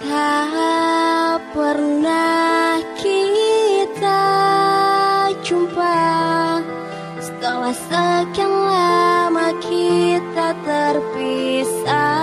Tak pernah kita jumpa Setelah sekian lama kita terpisah.